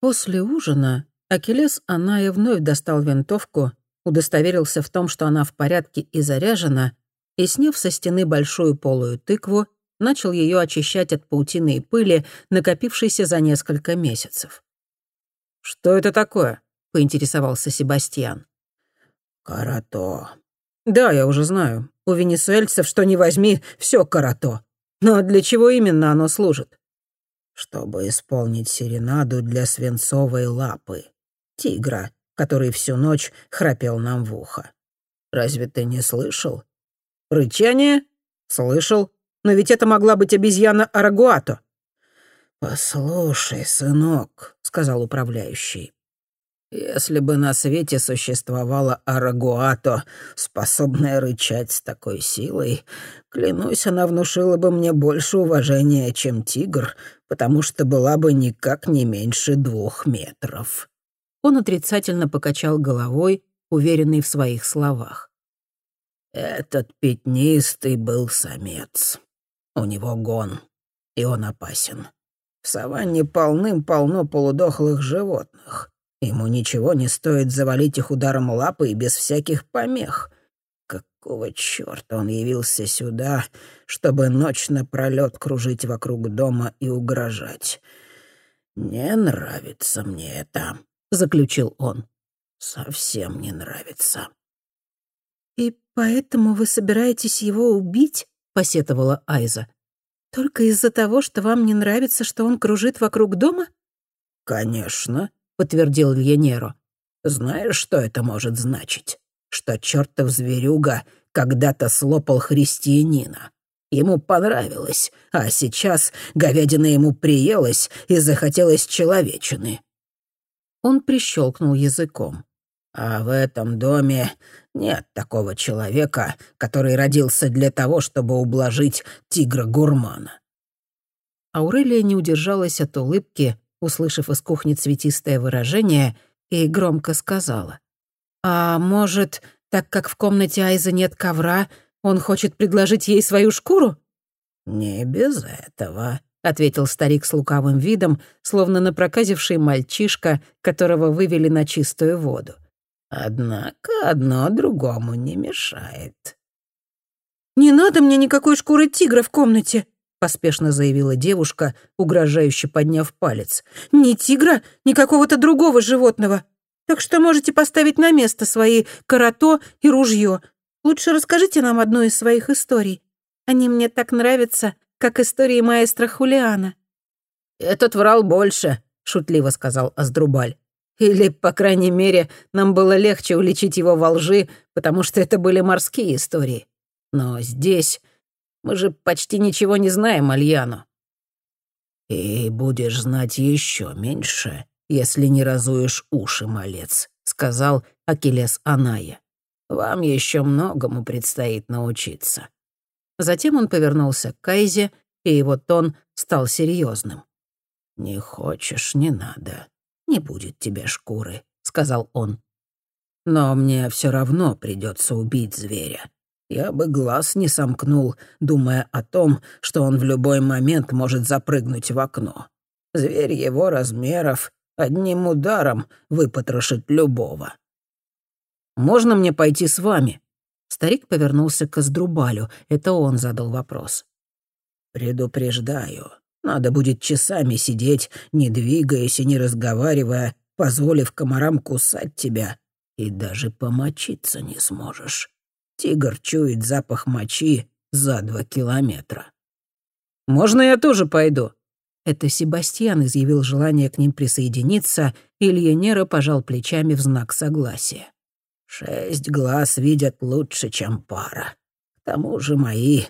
После ужина Акелес Аная вновь достал винтовку, удостоверился в том, что она в порядке и заряжена, и, сняв со стены большую полую тыкву, начал ее очищать от паутины и пыли, накопившейся за несколько месяцев. «Что это такое?» — поинтересовался Себастьян. «Карато». «Да, я уже знаю. У венесуэльцев, что ни возьми, все карато. Но для чего именно оно служит?» «Чтобы исполнить серенаду для свинцовой лапы, тигра, который всю ночь храпел нам в ухо. Разве ты не слышал?» «Рычание? Слышал. Но ведь это могла быть обезьяна Арагуато». «Послушай, сынок», — сказал управляющий, «если бы на свете существовала Арагуато, способная рычать с такой силой, клянусь, она внушила бы мне больше уважения, чем тигр, потому что была бы никак не меньше двух метров». Он отрицательно покачал головой, уверенный в своих словах. «Этот пятнистый был самец. У него гон, и он опасен. В саванне полным-полно полудохлых животных. Ему ничего не стоит завалить их ударом лапы и без всяких помех. Какого чёрта он явился сюда, чтобы ночь напролёт кружить вокруг дома и угрожать? Не нравится мне это, — заключил он. Совсем не нравится. «И поэтому вы собираетесь его убить?» — посетовала Айза. Только из-за того, что вам не нравится, что он кружит вокруг дома? Конечно, подтвердил Льенеро. Знаешь, что это может значить? Что чертов зверюга когда-то слопал христианина. Ему понравилось, а сейчас говядина ему приелась и захотелось человечины. Он прищелкнул языком. А в этом доме нет такого человека, который родился для того, чтобы ублажить тигра-гурмана». Аурелия не удержалась от улыбки, услышав из кухни цветистое выражение, и громко сказала. «А может, так как в комнате Айза нет ковра, он хочет предложить ей свою шкуру?» «Не без этого», — ответил старик с лукавым видом, словно напроказивший мальчишка, которого вывели на чистую воду. — Однако одно другому не мешает. «Не надо мне никакой шкуры тигра в комнате», — поспешно заявила девушка, угрожающе подняв палец. «Ни тигра, ни какого-то другого животного. Так что можете поставить на место свои карато и ружье. Лучше расскажите нам одну из своих историй. Они мне так нравятся, как истории маэстро Хулиана». «Этот врал больше», — шутливо сказал Аздрубаль. Или, по крайней мере, нам было легче уличить его во лжи, потому что это были морские истории. Но здесь мы же почти ничего не знаем Альяну. «И будешь знать еще меньше, если не разуешь уши, малец», — сказал Акелес Аная. «Вам еще многому предстоит научиться». Затем он повернулся к Кайзе, и его тон стал серьезным. «Не хочешь — не надо не будет тебе шкуры», — сказал он. «Но мне все равно придется убить зверя. Я бы глаз не сомкнул, думая о том, что он в любой момент может запрыгнуть в окно. Зверь его размеров одним ударом выпотрошит любого». «Можно мне пойти с вами?» Старик повернулся к Аздрубалю. Это он задал вопрос. «Предупреждаю, надо будет часами сидеть, не двигаясь и не разговаривая, позволив комарам кусать тебя, и даже помочиться не сможешь. Тигр чует запах мочи за два километра. «Можно я тоже пойду?» Это Себастьян изъявил желание к ним присоединиться, и Льенера пожал плечами в знак согласия. «Шесть глаз видят лучше, чем пара. К тому же мои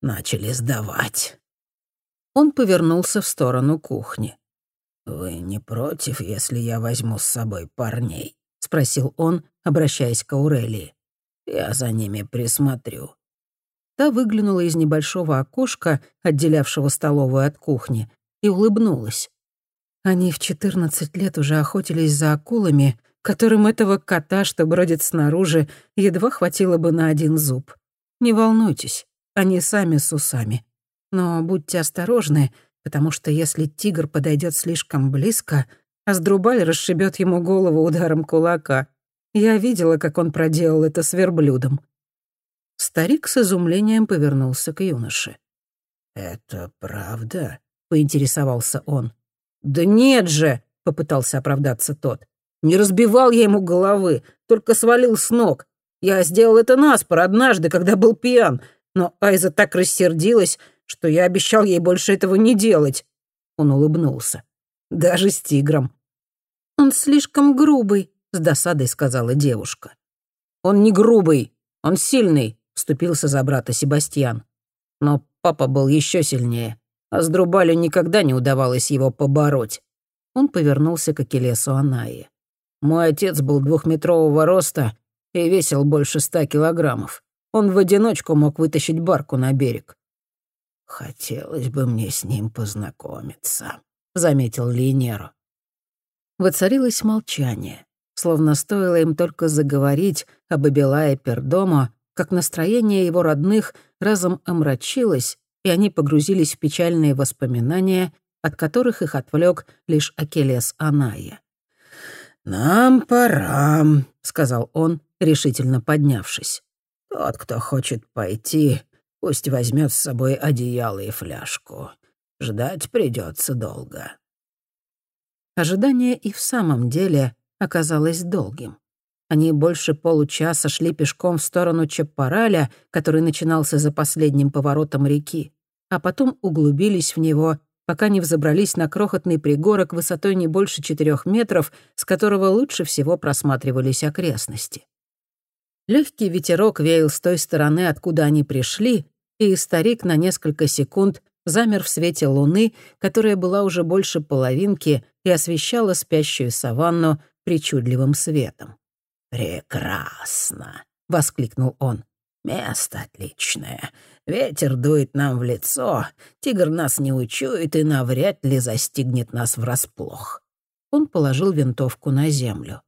начали сдавать». Он повернулся в сторону кухни. «Вы не против, если я возьму с собой парней?» — спросил он, обращаясь к Аурелии. «Я за ними присмотрю». Та выглянула из небольшого окошка, отделявшего столовую от кухни, и улыбнулась. Они в четырнадцать лет уже охотились за акулами, которым этого кота, что бродит снаружи, едва хватило бы на один зуб. Не волнуйтесь, они сами с усами. Но будьте осторожны, потому что если тигр подойдет слишком близко, а Сдрубаль расшибет ему голову ударом кулака. Я видела, как он проделал это с верблюдом. Старик с изумлением повернулся к юноше. «Это правда?» — поинтересовался он. «Да нет же!» — попытался оправдаться тот. «Не разбивал я ему головы, только свалил с ног. Я сделал это наспор однажды, когда был пьян, но Айза так рассердилась, что я обещал ей больше этого не делать». Он улыбнулся. «Даже с тигром». «Он слишком грубый», — с досадой сказала девушка. «Он не грубый, он сильный», — вступился за брата Себастьян. Но папа был еще сильнее, а с Друбалю никогда не удавалось его побороть. Он повернулся к Акелесу Анаи. «Мой отец был двухметрового роста и весил больше ста килограммов. Он в одиночку мог вытащить барку на берег. «Хотелось бы мне с ним познакомиться», — заметил Линеро. Воцарилось молчание, словно стоило им только заговорить об Абелае Пердомо, как настроение его родных разом омрачилось, и они погрузились в печальные воспоминания, от которых их отвлек лишь Акелес Аная. «Нам пора», — сказал он, решительно поднявшись. «Тот, кто хочет пойти, пусть возьмет с собой одеяло и фляжку. Ждать придется долго». Ожидание и в самом деле оказалось долгим. Они больше получаса шли пешком в сторону Чаппараля, который начинался за последним поворотом реки, а потом углубились в него, пока не взобрались на крохотный пригорок высотой не больше четырех метров, с которого лучше всего просматривались окрестности. Легкий ветерок веял с той стороны, откуда они пришли, и старик на несколько секунд замер в свете луны, которая была уже больше половинки и освещала спящую саванну причудливым светом. «Прекрасно!» — воскликнул он. «Место отличное. Ветер дует нам в лицо, тигр нас не учует и навряд ли застигнет нас врасплох». Он положил винтовку на землю.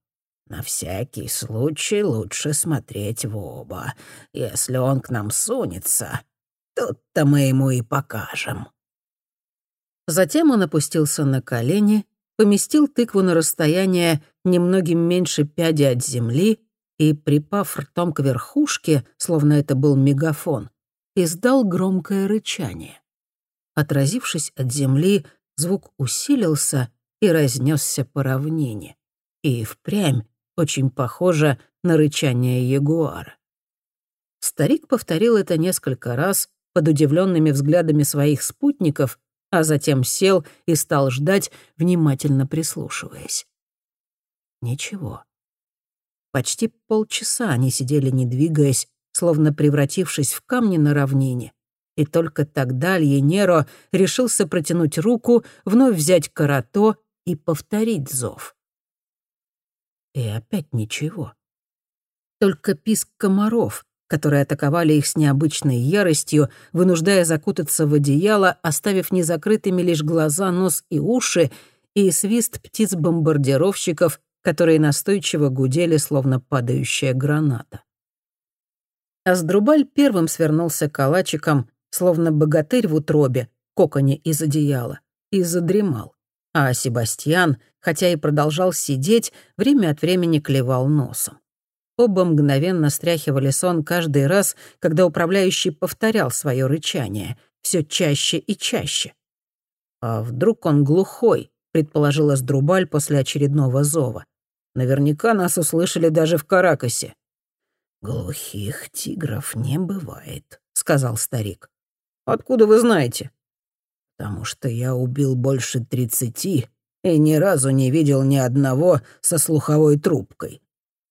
«На всякий случай лучше смотреть в оба. Если он к нам сунется, тут-то мы ему и покажем». Затем он опустился на колени, поместил тыкву на расстояние немногим меньше пяди от земли и, припав ртом к верхушке, словно это был мегафон, издал громкое рычание. Отразившись от земли, звук усилился и разнесся по равнине. И впрямь очень похоже на рычание ягуара. Старик повторил это несколько раз под удивленными взглядами своих спутников, а затем сел и стал ждать, внимательно прислушиваясь. Ничего. Почти полчаса они сидели, не двигаясь, словно превратившись в камни на равнине. И только тогда Льенеро решился протянуть руку, вновь взять карато и повторить зов. И опять ничего. Только писк комаров, которые атаковали их с необычной яростью, вынуждая закутаться в одеяло, оставив незакрытыми лишь глаза, нос и уши, и свист птиц-бомбардировщиков, которые настойчиво гудели, словно падающая граната. Аздрубаль первым свернулся калачиком, словно богатырь в утробе, коконе из одеяла, и задремал. А Себастьян, хотя и продолжал сидеть, время от времени клевал носом. Оба мгновенно стряхивали сон каждый раз, когда управляющий повторял свое рычание, все чаще и чаще. «А вдруг он глухой?» — предположила Сдрубаль после очередного зова. «Наверняка нас услышали даже в Каракасе». «Глухих тигров не бывает», — сказал старик. «Откуда вы знаете?» «Потому что я убил больше тридцати и ни разу не видел ни одного со слуховой трубкой.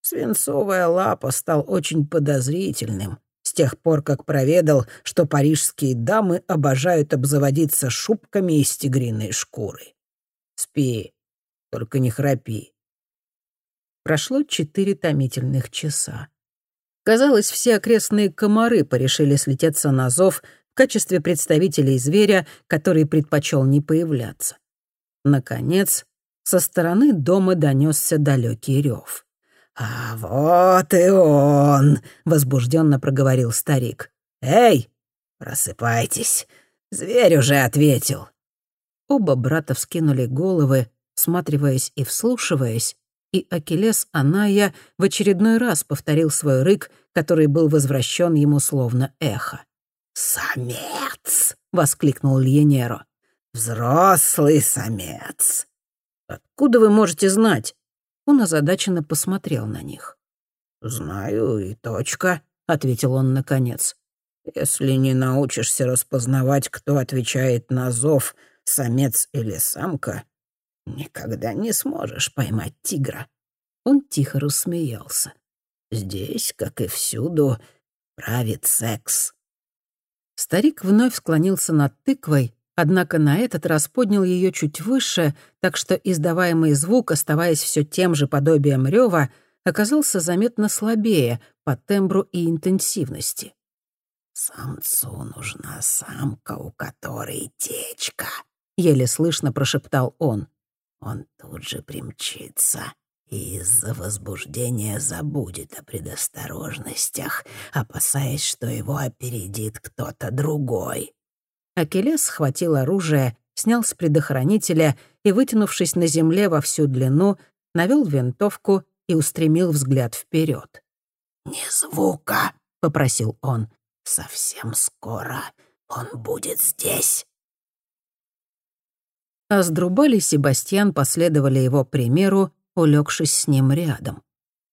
Свинцовая лапа стал очень подозрительным с тех пор, как проведал, что парижские дамы обожают обзаводиться шубками из тигриной шкуры. Спи, только не храпи. Прошло четыре томительных часа. Казалось, все окрестные комары порешили слететься на зов в качестве представителей зверя, который предпочел не появляться. Наконец, со стороны дома донесся далекий рев. «А вот и он!» — возбужденно проговорил старик. «Эй, просыпайтесь! Зверь уже ответил!» Оба брата вскинули головы, всматриваясь и вслушиваясь, и Акелес Аная в очередной раз повторил свой рык, который был возвращен ему словно эхо. «Самец!» — воскликнул Льенеро. «Взрослый самец!» «Откуда вы можете знать?» Он озадаченно посмотрел на них. «Знаю и точка», — ответил он наконец. «Если не научишься распознавать, кто отвечает на зов, самец или самка, никогда не сможешь поймать тигра». Он тихо рассмеялся. «Здесь, как и всюду, правит секс». Старик вновь склонился над тыквой, однако на этот раз поднял ее чуть выше, так что издаваемый звук, оставаясь все тем же подобием рева, оказался заметно слабее по тембру и интенсивности. «Самцу нужна самка, у которой течка», — еле слышно прошептал он. «Он тут же примчится и из-за возбуждения забудет о предосторожностях, опасаясь, что его опередит кто-то другой». Акелес схватил оружие, снял с предохранителя и, вытянувшись на земле во всю длину, навел винтовку и устремил взгляд вперед. «Не звука», — попросил он. «Совсем скоро он будет здесь». Аздрубаль и Себастьян последовали его примеру, улегшись с ним рядом.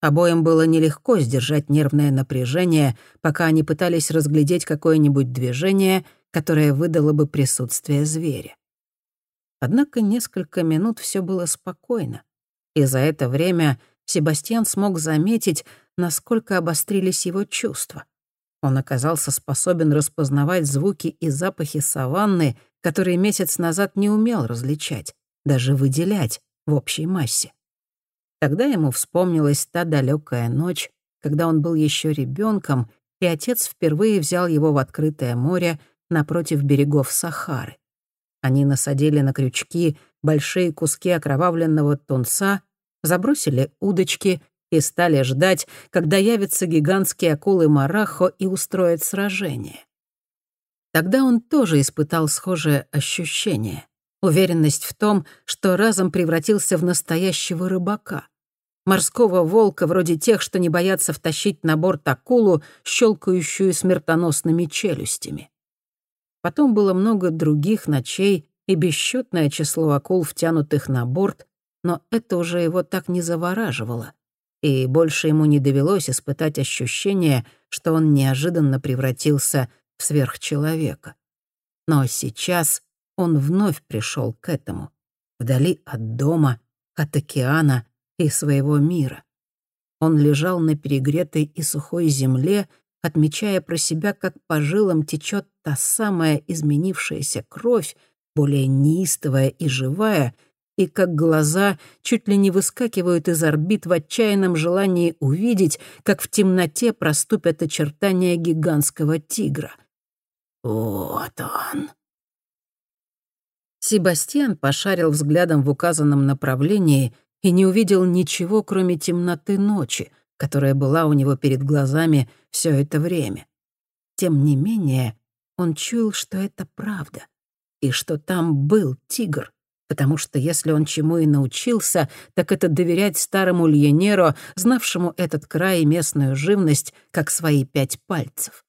Обоим было нелегко сдержать нервное напряжение, пока они пытались разглядеть какое-нибудь движение, которое выдало бы присутствие зверя. Однако несколько минут все было спокойно, и за это время Себастьян смог заметить, насколько обострились его чувства. Он оказался способен распознавать звуки и запахи саванны, которые месяц назад не умел различать, даже выделять в общей массе. Тогда ему вспомнилась та далекая ночь, когда он был еще ребенком, и отец впервые взял его в открытое море напротив берегов Сахары. Они насадили на крючки большие куски окровавленного тунца, забросили удочки и стали ждать, когда явятся гигантские акулы Марахо и устроят сражение. Тогда он тоже испытал схожее ощущение. Уверенность в том, что разом превратился в настоящего рыбака. Морского волка, вроде тех, что не боятся втащить на борт акулу, щелкающую смертоносными челюстями. Потом было много других ночей и бесчетное число акул, втянутых на борт, но это уже его так не завораживало. И больше ему не довелось испытать ощущение, что он неожиданно превратился в сверхчеловека. Но сейчас он вновь пришел к этому, вдали от дома, от океана и своего мира. Он лежал на перегретой и сухой земле, отмечая про себя, как по жилам течет та самая изменившаяся кровь, более неистовая и живая, и как глаза чуть ли не выскакивают из орбит в отчаянном желании увидеть, как в темноте проступят очертания гигантского тигра. «Вот он!» Себастьян пошарил взглядом в указанном направлении и не увидел ничего, кроме темноты ночи, которая была у него перед глазами все это время. Тем не менее, он чуял, что это правда, и что там был тигр, потому что если он чему и научился, так это доверять старому Льенеро, знавшему этот край и местную живность, как свои пять пальцев.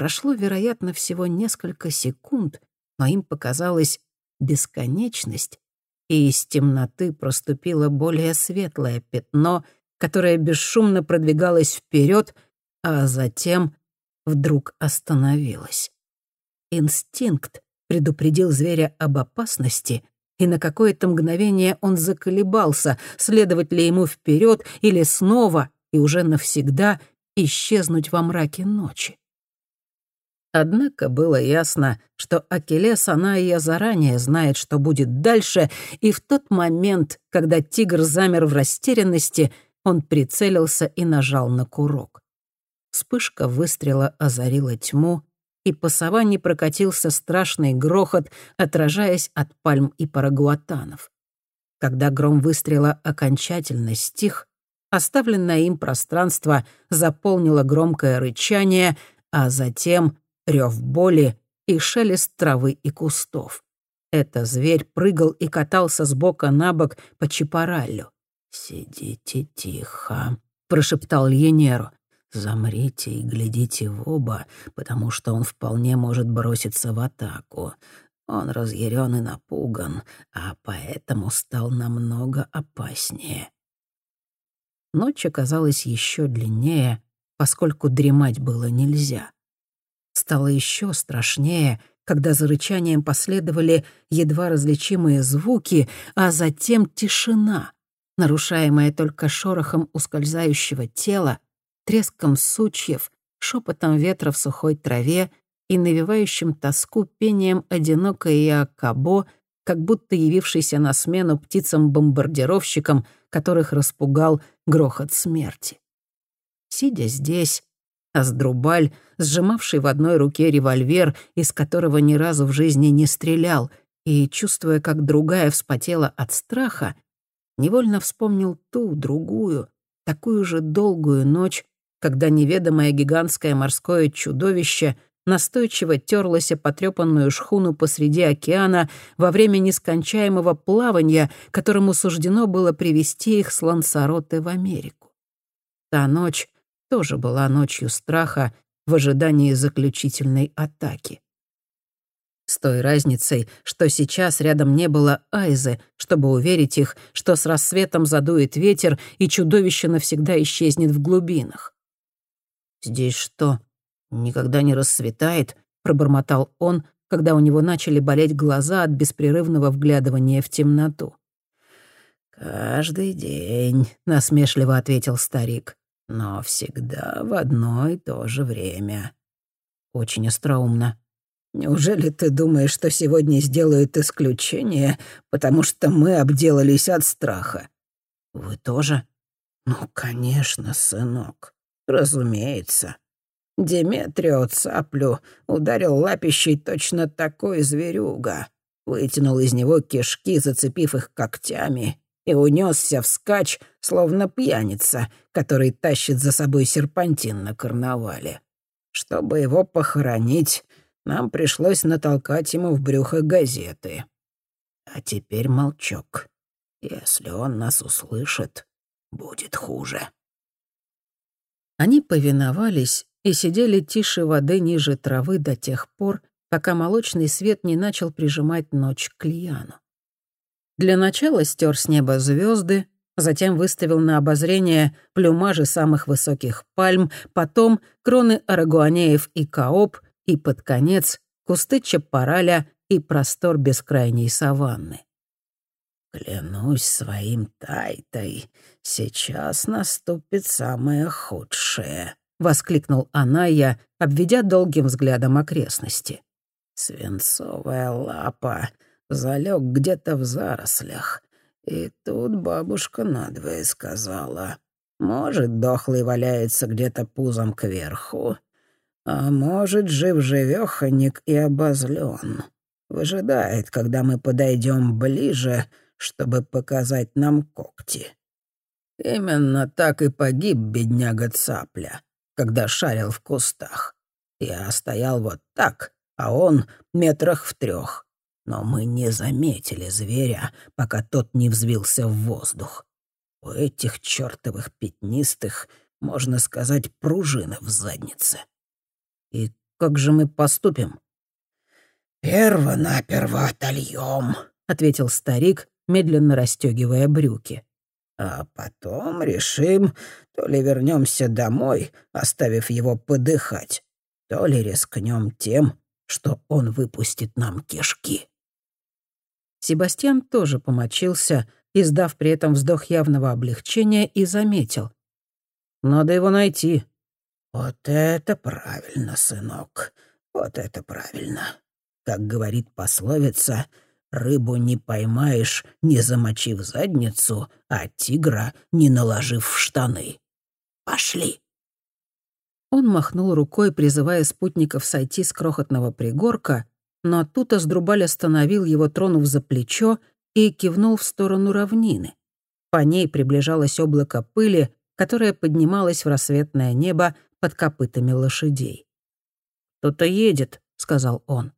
Прошло, вероятно, всего несколько секунд, но им показалась бесконечность, и из темноты проступило более светлое пятно, которое бесшумно продвигалось вперед, а затем вдруг остановилось. Инстинкт предупредил зверя об опасности, и на какое-то мгновение он заколебался, следовать ли ему вперед или снова и уже навсегда исчезнуть во мраке ночи. Однако было ясно, что Акелес Анаия заранее знает, что будет дальше, и в тот момент, когда тигр замер в растерянности, он прицелился и нажал на курок. Вспышка выстрела озарила тьму, и по саванне прокатился страшный грохот, отражаясь от пальм и парагуатанов. Когда гром выстрела окончательно стих, оставленное им пространство заполнило громкое рычание, а затем рев боли и шелест травы и кустов. Это зверь прыгал и катался с бока на бок по чапараллю. «Сидите тихо», — прошептал Льенеру. «Замрите и глядите в оба, потому что он вполне может броситься в атаку. Он разъярен и напуган, а поэтому стал намного опаснее». Ночь оказалась еще длиннее, поскольку дремать было нельзя. Стало еще страшнее, когда за рычанием последовали едва различимые звуки, а затем тишина, нарушаемая только шорохом ускользающего тела, треском сучьев, шепотом ветра в сухой траве и навевающим тоску пением одинокой Иакабо, как будто явившийся на смену птицам-бомбардировщикам, которых распугал грохот смерти. Сидя здесь, Аздрубаль, сжимавший в одной руке револьвер, из которого ни разу в жизни не стрелял, и, чувствуя, как другая вспотела от страха, невольно вспомнил ту, другую, такую же долгую ночь, когда неведомое гигантское морское чудовище настойчиво терлось о потрепанную шхуну посреди океана во время нескончаемого плавания, которому суждено было привести их с Лансароты в Америку. Та ночь тоже была ночью страха в ожидании заключительной атаки. С той разницей, что сейчас рядом не было Айзы, чтобы уверить их, что с рассветом задует ветер и чудовище навсегда исчезнет в глубинах. «Здесь что, никогда не рассветает?» — пробормотал он, когда у него начали болеть глаза от беспрерывного вглядывания в темноту. «Каждый день», — насмешливо ответил старик но всегда в одно и то же время». «Очень остроумно». «Неужели ты думаешь, что сегодня сделают исключение, потому что мы обделались от страха?» «Вы тоже?» «Ну, конечно, сынок. Разумеется. Деметрио цаплю ударил лапищей точно такой зверюга. Вытянул из него кишки, зацепив их когтями, и унесся вскачь, словно пьяница, который тащит за собой серпантин на карнавале. Чтобы его похоронить, нам пришлось натолкать ему в брюхо газеты. А теперь молчок. Если он нас услышит, будет хуже. Они повиновались и сидели тише воды ниже травы до тех пор, пока молочный свет не начал прижимать ночь к Льяну. Для начала стер с неба звезды, затем выставил на обозрение плюмажи самых высоких пальм, потом кроны арагуанеев и каоп, и под конец кусты чапараля и простор бескрайней саванны. «Клянусь своим тайтой, сейчас наступит самое худшее», — воскликнул Аная, обведя долгим взглядом окрестности. «Свинцовая лапа залег где-то в зарослях. И тут бабушка надвое сказала. Может, дохлый валяется где-то пузом кверху, а может, жив-живёхонек и обозлен. Выжидает, когда мы подойдем ближе, чтобы показать нам когти. Именно так и погиб бедняга Цапля, когда шарил в кустах. Я стоял вот так, а он метрах в трех но мы не заметили зверя, пока тот не взвился в воздух. У этих чертовых пятнистых, можно сказать, пружины в заднице. И как же мы поступим? «Перво-наперво отольем», — ответил старик, медленно расстегивая брюки. «А потом решим, то ли вернемся домой, оставив его подыхать, то ли рискнем тем, что он выпустит нам кишки». Себастьян тоже помочился, издав при этом вздох явного облегчения, и заметил. «Надо его найти». «Вот это правильно, сынок, вот это правильно. Как говорит пословица, рыбу не поймаешь, не замочив задницу, а тигра не наложив в штаны. Пошли». Он махнул рукой, призывая спутников сойти с крохотного пригорка, но тут Аздрубаль остановил его, тронув за плечо, и кивнул в сторону равнины. По ней приближалось облако пыли, которое поднималось в рассветное небо под копытами лошадей. «Кто-то едет», — сказал он.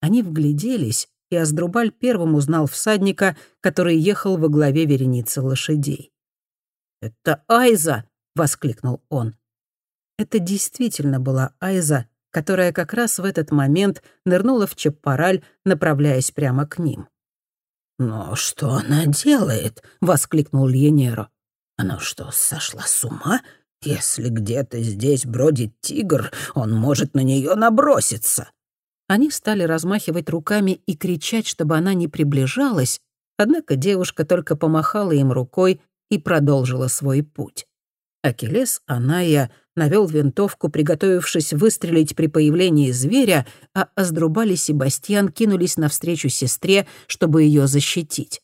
Они вгляделись и Аздрубаль первым узнал всадника, который ехал во главе вереницы лошадей. «Это Айза!» — воскликнул он. Это действительно была Айза, которая как раз в этот момент нырнула в Чаппараль, направляясь прямо к ним. «Но что она делает?» — воскликнул Льенеро. «Она что, сошла с ума? Если где-то здесь бродит тигр, он может на нее наброситься». Они стали размахивать руками и кричать, чтобы она не приближалась, однако девушка только помахала им рукой и продолжила свой путь. Акелес Аная навел винтовку, приготовившись выстрелить при появлении зверя, а Аздрубаль и Себастьян кинулись навстречу сестре, чтобы ее защитить.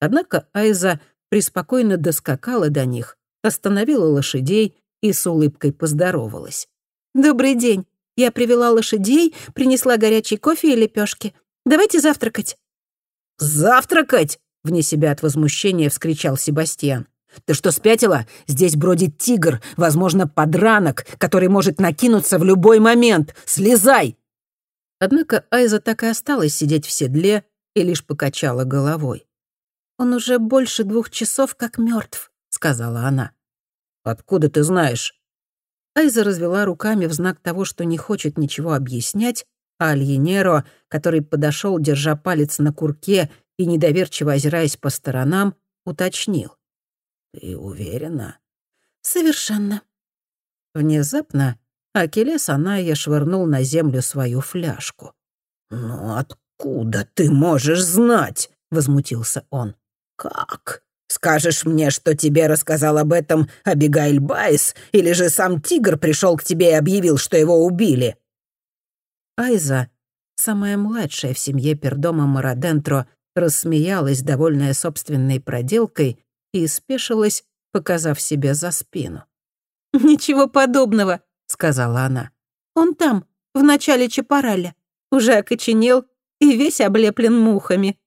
Однако Айза преспокойно доскакала до них, остановила лошадей и с улыбкой поздоровалась. «Добрый день. Я привела лошадей, принесла горячий кофе и лепешки. Давайте завтракать». «Завтракать?» — вне себя от возмущения вскричал Себастьян. «Ты что, спятила? Здесь бродит тигр, возможно, подранок, который может накинуться в любой момент. Слезай!» Однако Айза так и осталась сидеть в седле и лишь покачала головой. «Он уже больше двух часов как мертв, сказала она. «Откуда ты знаешь?» Айза развела руками в знак того, что не хочет ничего объяснять, а Альенеро, который подошел, держа палец на курке и недоверчиво озираясь по сторонам, уточнил. «Ты уверена?» «Совершенно». Внезапно Акелес Аная швырнул на землю свою фляжку. «Ну откуда ты можешь знать?» — возмутился он. «Как? Скажешь мне, что тебе рассказал об этом Абигайль Байс, или же сам тигр пришел к тебе и объявил, что его убили?» Айза, самая младшая в семье Пердома Марадентро, рассмеялась, довольная собственной проделкой, и спешилась, показав себе за спину. «Ничего подобного», — сказала она. «Он там, в начале Чапараля, уже окоченел и весь облеплен мухами».